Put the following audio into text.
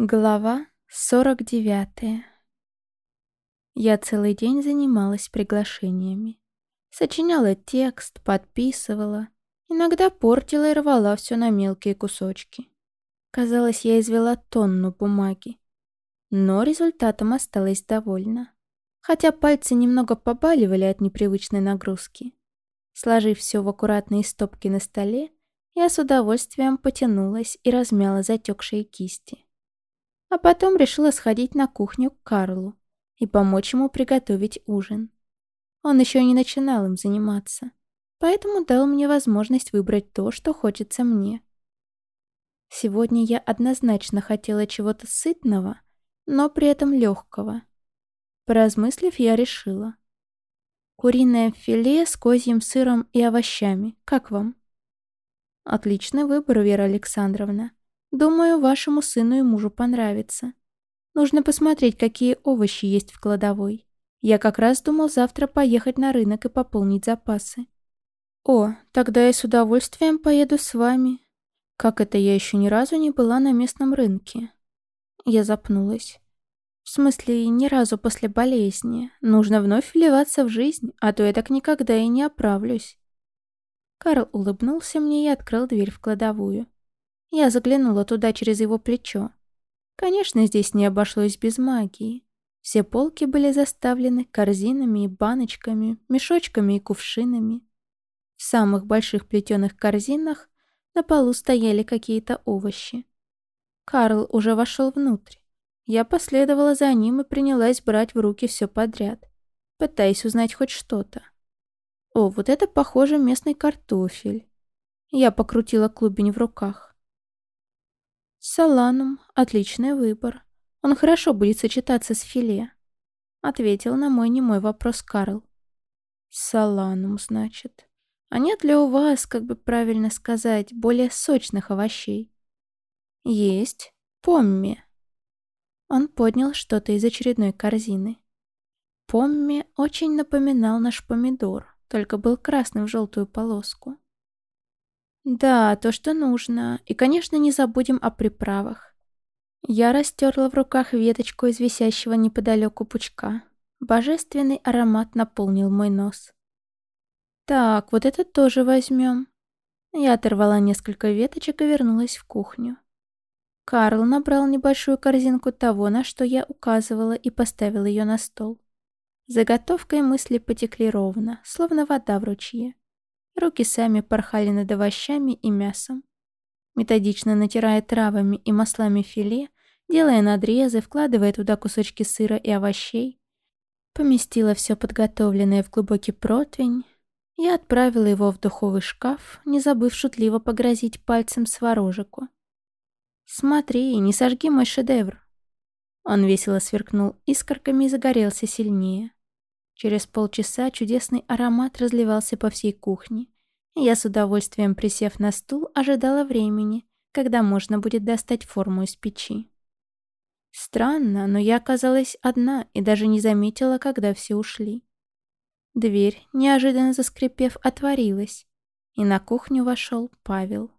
Глава 49 Я целый день занималась приглашениями. Сочиняла текст, подписывала, иногда портила и рвала все на мелкие кусочки. Казалось, я извела тонну бумаги. Но результатом осталась довольна. Хотя пальцы немного побаливали от непривычной нагрузки. Сложив все в аккуратные стопки на столе, я с удовольствием потянулась и размяла затекшие кисти. А потом решила сходить на кухню к Карлу и помочь ему приготовить ужин. Он еще не начинал им заниматься, поэтому дал мне возможность выбрать то, что хочется мне. Сегодня я однозначно хотела чего-то сытного, но при этом легкого. Поразмыслив, я решила. Куриное филе с козьим сыром и овощами. Как вам? Отличный выбор, Вера Александровна. Думаю, вашему сыну и мужу понравится. Нужно посмотреть, какие овощи есть в кладовой. Я как раз думал завтра поехать на рынок и пополнить запасы. О, тогда я с удовольствием поеду с вами. Как это я еще ни разу не была на местном рынке? Я запнулась. В смысле, ни разу после болезни. Нужно вновь вливаться в жизнь, а то я так никогда и не оправлюсь. Карл улыбнулся мне и открыл дверь в кладовую. Я заглянула туда через его плечо. Конечно, здесь не обошлось без магии. Все полки были заставлены корзинами и баночками, мешочками и кувшинами. В самых больших плетеных корзинах на полу стояли какие-то овощи. Карл уже вошел внутрь. Я последовала за ним и принялась брать в руки все подряд, пытаясь узнать хоть что-то. О, вот это, похоже, местный картофель. Я покрутила клубень в руках. «Саланум — отличный выбор. Он хорошо будет сочетаться с филе», — ответил на мой немой вопрос Карл. «Саланум, значит. А нет ли у вас, как бы правильно сказать, более сочных овощей?» «Есть. Помми». Он поднял что-то из очередной корзины. Помми очень напоминал наш помидор, только был красным в желтую полоску. Да, то, что нужно. И, конечно, не забудем о приправах. Я растерла в руках веточку из висящего неподалеку пучка. Божественный аромат наполнил мой нос. Так, вот это тоже возьмем. Я оторвала несколько веточек и вернулась в кухню. Карл набрал небольшую корзинку того, на что я указывала, и поставил ее на стол. Заготовкой мысли потекли ровно, словно вода в ручье. Руки сами порхали над овощами и мясом. Методично натирая травами и маслами филе, делая надрезы, вкладывая туда кусочки сыра и овощей, поместила все подготовленное в глубокий противень и отправила его в духовый шкаф, не забыв шутливо погрозить пальцем сварожику. «Смотри, не сожги мой шедевр!» Он весело сверкнул искорками и загорелся сильнее. Через полчаса чудесный аромат разливался по всей кухне. Я с удовольствием, присев на стул, ожидала времени, когда можно будет достать форму из печи. Странно, но я оказалась одна и даже не заметила, когда все ушли. Дверь, неожиданно заскрипев, отворилась, и на кухню вошел Павел.